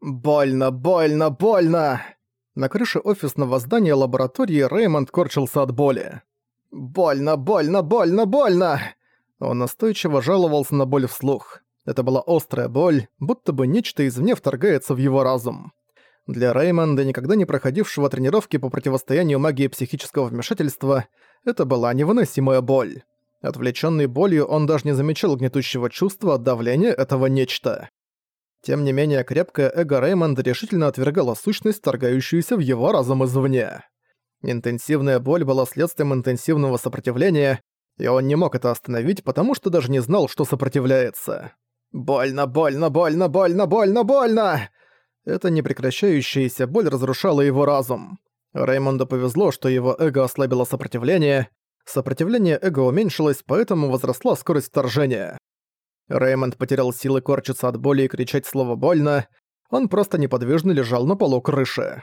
Больно, больно, больно! На крыше офисного здания лаборатории Реймонд корчился от боли. «Больно, больно, больно, больно!» Он настойчиво жаловался на боль вслух. Это была острая боль, будто бы нечто извне вторгается в его разум. Для Реймонда, никогда не проходившего тренировки по противостоянию магии психического вмешательства, это была невыносимая боль. Отвлечённый болью, он даже не замечал гнетущего чувства от давления этого нечто. Тем не менее, крепкое эго Реймонда решительно отвергало сущность, торгающуюся в его разум извне. Интенсивная боль была следствием интенсивного сопротивления, и он не мог это остановить, потому что даже не знал, что сопротивляется. «Больно, больно, больно, больно, больно, больно!» Эта непрекращающаяся боль разрушала его разум. Реймонду повезло, что его эго ослабило сопротивление. Сопротивление эго уменьшилось, поэтому возросла скорость вторжения. Реймонд потерял силы корчиться от боли и кричать слово «больно». Он просто неподвижно лежал на полу крыши.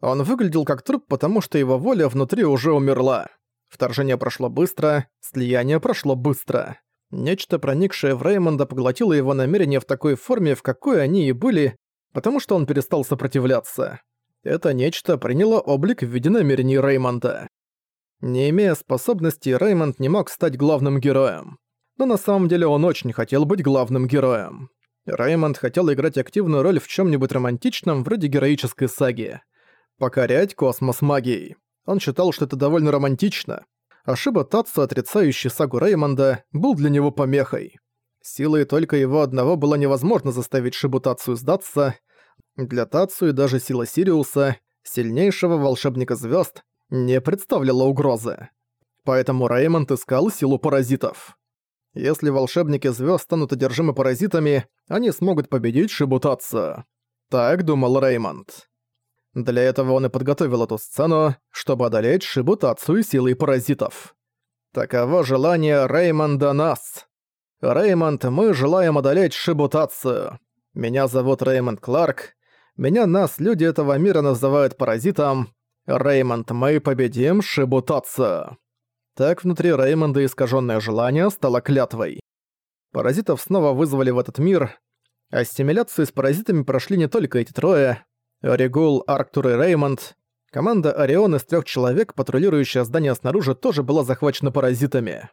Он выглядел как труп, потому что его воля внутри уже умерла. Вторжение прошло быстро, слияние прошло быстро. Нечто, проникшее в Реймонда, поглотило его намерения в такой форме, в какой они и были, потому что он перестал сопротивляться. Это нечто приняло облик в виде намерений Реймонда. Не имея способностей, Реймонд не мог стать главным героем. Но на самом деле он очень хотел быть главным героем. Реймонд хотел играть активную роль в чем нибудь романтичном, вроде героической саги. Покорять космос магией. Он считал, что это довольно романтично. Ошиба Татсу, отрицающий сагу Реймонда, был для него помехой. Силой только его одного было невозможно заставить Шибутацию сдаться. Для Тацию даже сила Сириуса, сильнейшего волшебника звезд, не представляла угрозы. Поэтому Реймонд искал силу паразитов. Если волшебники звезд станут одержимы паразитами, они смогут победить Шибутацию. Так думал Реймонд. Для этого он и подготовил эту сцену, чтобы одолеть Шибутацию силой паразитов. Таково желание Реймонда нас. Реймонд, мы желаем одолеть Шибутацию. Меня зовут Реймонд Кларк. Меня нас, люди этого мира, называют паразитом. Реймонд, мы победим Шибутацию. Так внутри Реймонда искаженное желание стало клятвой. Паразитов снова вызвали в этот мир. Ассимиляцию с паразитами прошли не только эти трое. Регул, Арктур и Реймонд. Команда Орион из трех человек, патрулирующая здание снаружи, тоже была захвачена паразитами.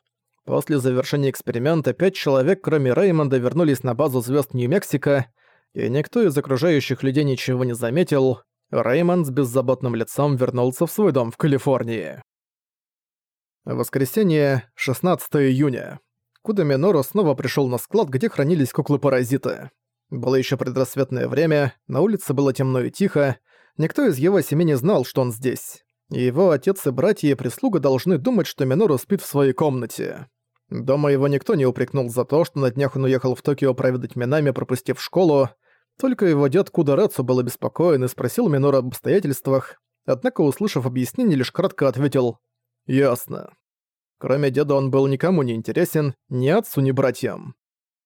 После завершения эксперимента пять человек, кроме Реймонда, вернулись на базу звезд Нью-Мексико, и никто из окружающих людей ничего не заметил. Реймонд с беззаботным лицом вернулся в свой дом в Калифорнии. Воскресенье, 16 июня. Куда Минору снова пришел на склад, где хранились куклы-паразиты. Было еще предрассветное время, на улице было темно и тихо, никто из его семьи не знал, что он здесь. Его отец и братья и прислуга должны думать, что Минору спит в своей комнате. Дома его никто не упрекнул за то, что на днях он уехал в Токио проведать Минами, пропустив школу. Только его дед Кударацу был обеспокоен и спросил Минора об обстоятельствах, однако, услышав объяснение, лишь кратко ответил «Ясно». Кроме деда он был никому не интересен, ни отцу, ни братьям.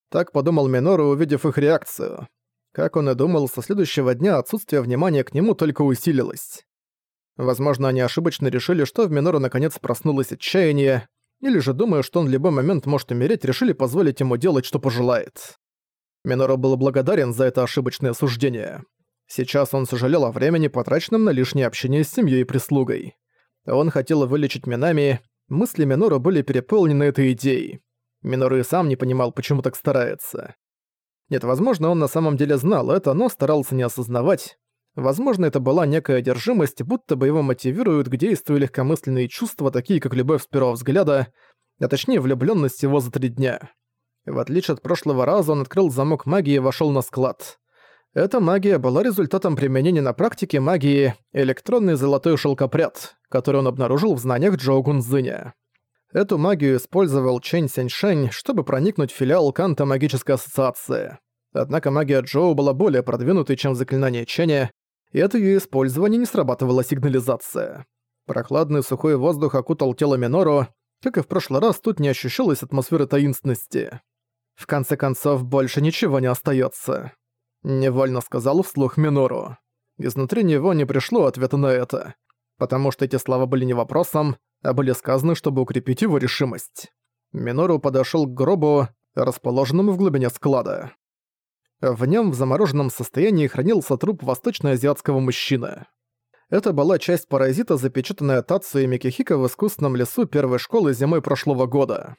Так подумал Минору, увидев их реакцию. Как он и думал, со следующего дня отсутствие внимания к нему только усилилось. Возможно, они ошибочно решили, что в Минору наконец проснулось отчаяние, или же, думая, что он в любой момент может умереть, решили позволить ему делать, что пожелает. Минору был благодарен за это ошибочное суждение. Сейчас он сожалел о времени, потраченном на лишнее общение с семьей и прислугой. Он хотел вылечить Минами, мысли Минору были переполнены этой идеей. Минору и сам не понимал, почему так старается. Нет, возможно, он на самом деле знал это, но старался не осознавать. Возможно, это была некая одержимость, будто бы его мотивируют к действию легкомысленные чувства, такие как любовь с первого взгляда, а точнее влюблённость всего за три дня. В отличие от прошлого раза, он открыл замок магии и вошёл на склад. Эта магия была результатом применения на практике магии электронный золотой шелкопряд, который он обнаружил в знаниях Джоу Гунзыня. Эту магию использовал Чэнь Сяньшэнь, чтобы проникнуть в филиал Канта Магической Ассоциации. Однако магия Джоу была более продвинутой, чем заклинание Чэня, и от её использования не срабатывала сигнализация. Прохладный сухой воздух окутал тело Минору, как и в прошлый раз тут не ощущалось атмосферы таинственности. В конце концов, больше ничего не остаётся. Невольно сказал вслух Минору. Изнутри него не пришло ответа на это, потому что эти слова были не вопросом, а были сказаны, чтобы укрепить его решимость. Минору подошёл к гробу, расположенному в глубине склада. В нем в замороженном состоянии хранился труп восточноазиатского мужчины. Это была часть паразита, запечатанная Тацу и Микихика в искусственном лесу первой школы зимой прошлого года.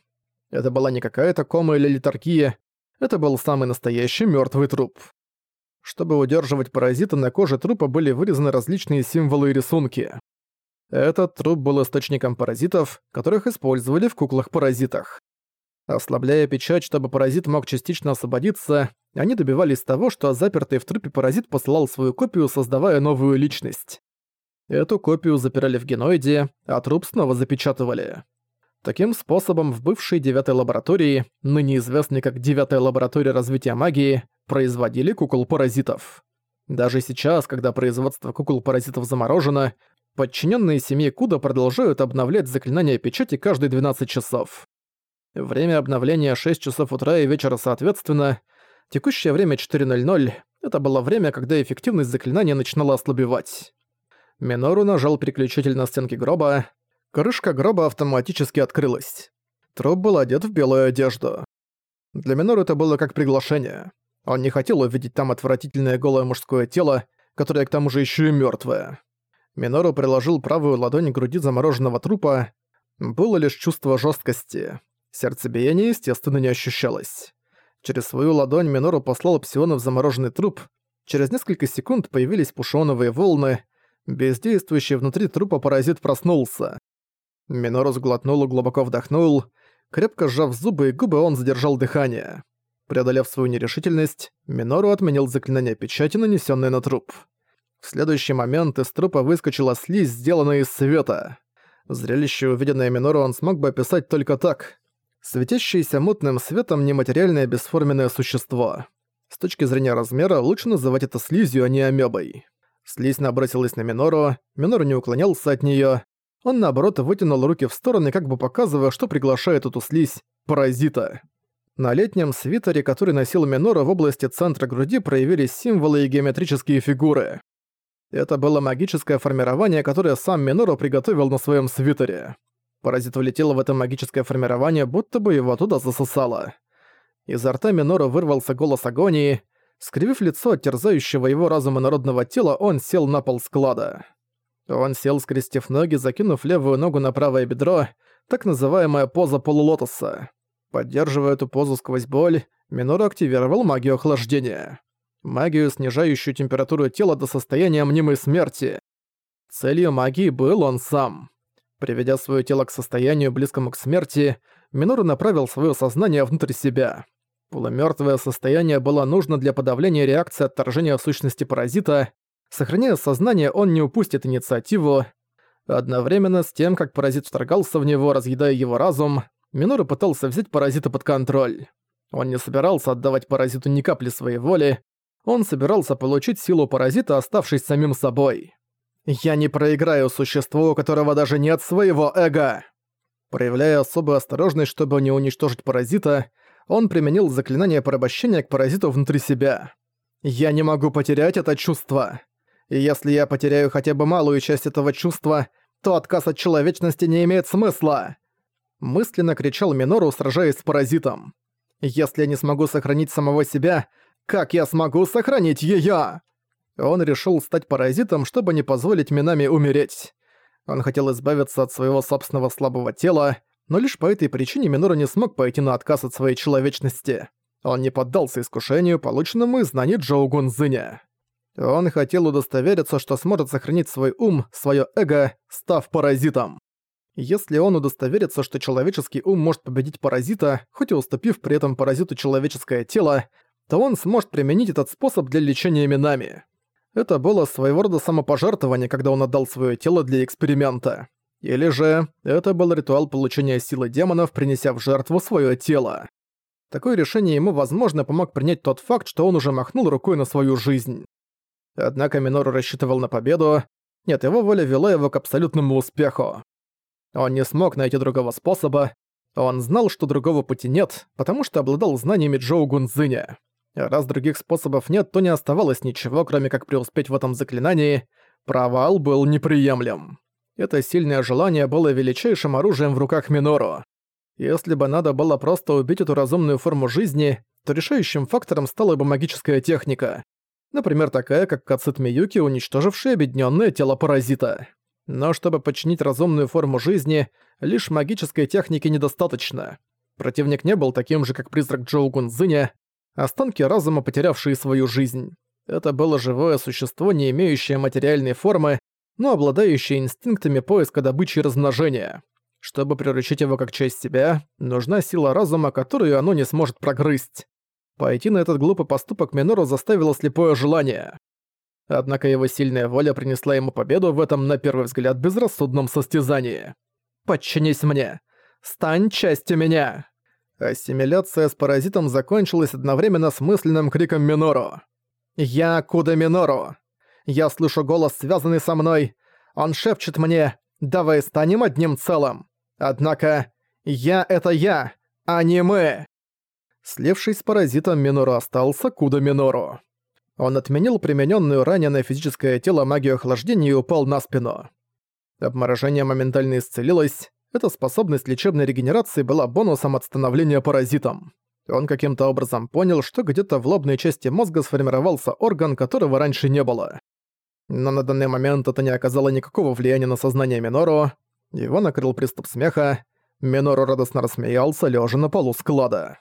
Это была не какая-то кома или литаргия, это был самый настоящий мертвый труп. Чтобы удерживать паразита, на коже трупа были вырезаны различные символы и рисунки. Этот труп был источником паразитов, которых использовали в куклах-паразитах. Ослабляя печать, чтобы паразит мог частично освободиться, они добивались того, что запертый в трупе паразит посылал свою копию, создавая новую личность. Эту копию запирали в геноиде, а труп снова запечатывали. Таким способом в бывшей девятой лаборатории, ныне известной как девятая лаборатория развития магии, производили кукол-паразитов. Даже сейчас, когда производство кукол-паразитов заморожено, подчиненные семье Куда продолжают обновлять заклинания печати каждые 12 часов. Время обновления 6 часов утра и вечера соответственно, текущее время 4.00 — это было время, когда эффективность заклинания начинала ослабевать. Минору нажал переключатель на стенке гроба, Крышка гроба автоматически открылась. Труп был одет в белую одежду. Для Минору это было как приглашение. Он не хотел увидеть там отвратительное голое мужское тело, которое к тому же еще и мертвое. Минору приложил правую ладонь к груди замороженного трупа. Было лишь чувство жесткости. Сердцебиение, естественно, не ощущалось. Через свою ладонь Минору послал псиона в замороженный труп. Через несколько секунд появились пушоновые волны. Бездействующий внутри трупа паразит проснулся. Минору сглотнул и глубоко вдохнул. Крепко сжав зубы и губы, он задержал дыхание. Преодолев свою нерешительность, Минору отменил заклинание печати, нанесённое на труп. В следующий момент из трупа выскочила слизь, сделанная из света. Зрелище, увиденное Минору, он смог бы описать только так. Светящееся мутным светом нематериальное бесформенное существо. С точки зрения размера, лучше называть это слизью, а не амебой. Слизь набросилась на Минору, Минору не уклонялся от неё. Он, наоборот, вытянул руки в стороны, как бы показывая, что приглашает эту слизь паразита. На летнем свитере, который носил Минора в области центра груди, проявились символы и геометрические фигуры. Это было магическое формирование, которое сам Минору приготовил на своем свитере. Паразит влетел в это магическое формирование, будто бы его туда засосало. Изо рта Минора вырвался голос агонии. Скривив лицо от терзающего его разума народного тела, он сел на пол склада. Он сел, скрестив ноги, закинув левую ногу на правое бедро, так называемая поза полулотоса. Поддерживая эту позу сквозь боль, Минору активировал магию охлаждения. Магию, снижающую температуру тела до состояния мнимой смерти. Целью магии был он сам. Приведя свое тело к состоянию, близкому к смерти, Минору направил свое сознание внутрь себя. Полумёртвое состояние было нужно для подавления реакции отторжения сущности паразита, Сохраняя сознание, он не упустит инициативу. Одновременно с тем, как паразит вторгался в него, разъедая его разум, Минору пытался взять паразита под контроль. Он не собирался отдавать паразиту ни капли своей воли, он собирался получить силу паразита, оставшись самим собой. «Я не проиграю существу, у которого даже нет своего эго!» Проявляя особую осторожность, чтобы не уничтожить паразита, он применил заклинание порабощения к паразиту внутри себя. «Я не могу потерять это чувство!» И если я потеряю хотя бы малую часть этого чувства, то отказ от человечности не имеет смысла!» Мысленно кричал Минору, сражаясь с паразитом. «Если я не смогу сохранить самого себя, как я смогу сохранить её?» Он решил стать паразитом, чтобы не позволить Минами умереть. Он хотел избавиться от своего собственного слабого тела, но лишь по этой причине Минору не смог пойти на отказ от своей человечности. Он не поддался искушению, полученному из знаний Джоу Гунзыня. Он хотел удостовериться, что сможет сохранить свой ум, свое эго, став паразитом. Если он удостоверится, что человеческий ум может победить паразита, хоть и уступив при этом паразиту человеческое тело, то он сможет применить этот способ для лечения именами. Это было своего рода самопожертвование, когда он отдал свое тело для эксперимента. Или же это был ритуал получения силы демонов, принеся в жертву свое тело. Такое решение ему, возможно, помог принять тот факт, что он уже махнул рукой на свою жизнь. Однако Минору рассчитывал на победу. Нет, его воля вела его к абсолютному успеху. Он не смог найти другого способа. Он знал, что другого пути нет, потому что обладал знаниями Джоу Гунзыня. Раз других способов нет, то не оставалось ничего, кроме как преуспеть в этом заклинании. Провал был неприемлем. Это сильное желание было величайшим оружием в руках Минору. Если бы надо было просто убить эту разумную форму жизни, то решающим фактором стала бы магическая техника. Например, такая, как Кацит Миюки, уничтожившая объединенное тело паразита. Но чтобы подчинить разумную форму жизни, лишь магической техники недостаточно. Противник не был таким же, как призрак Джоу Гунзыня, останки разума, потерявшие свою жизнь. Это было живое существо, не имеющее материальной формы, но обладающее инстинктами поиска добычи и размножения. Чтобы приручить его как часть себя, нужна сила разума, которую оно не сможет прогрызть. Пойти на этот глупый поступок Минору заставило слепое желание. Однако его сильная воля принесла ему победу в этом, на первый взгляд, безрассудном состязании. «Подчинись мне! Стань частью меня!» Ассимиляция с паразитом закончилась одновременно с мысленным криком Минору. «Я Куда Минору! Я слышу голос, связанный со мной. Он шепчет мне «Давай станем одним целым!» Однако «Я — это я, а не мы!» Слившись с паразитом, Минору остался Куда Минору. Он отменил примененную ранее на физическое тело магию охлаждения и упал на спину. Обморожение моментально исцелилось. Эта способность лечебной регенерации была бонусом от становления паразитом. Он каким-то образом понял, что где-то в лобной части мозга сформировался орган, которого раньше не было. Но на данный момент это не оказало никакого влияния на сознание Минору. Его накрыл приступ смеха. Минору радостно рассмеялся, лежа на полу склада.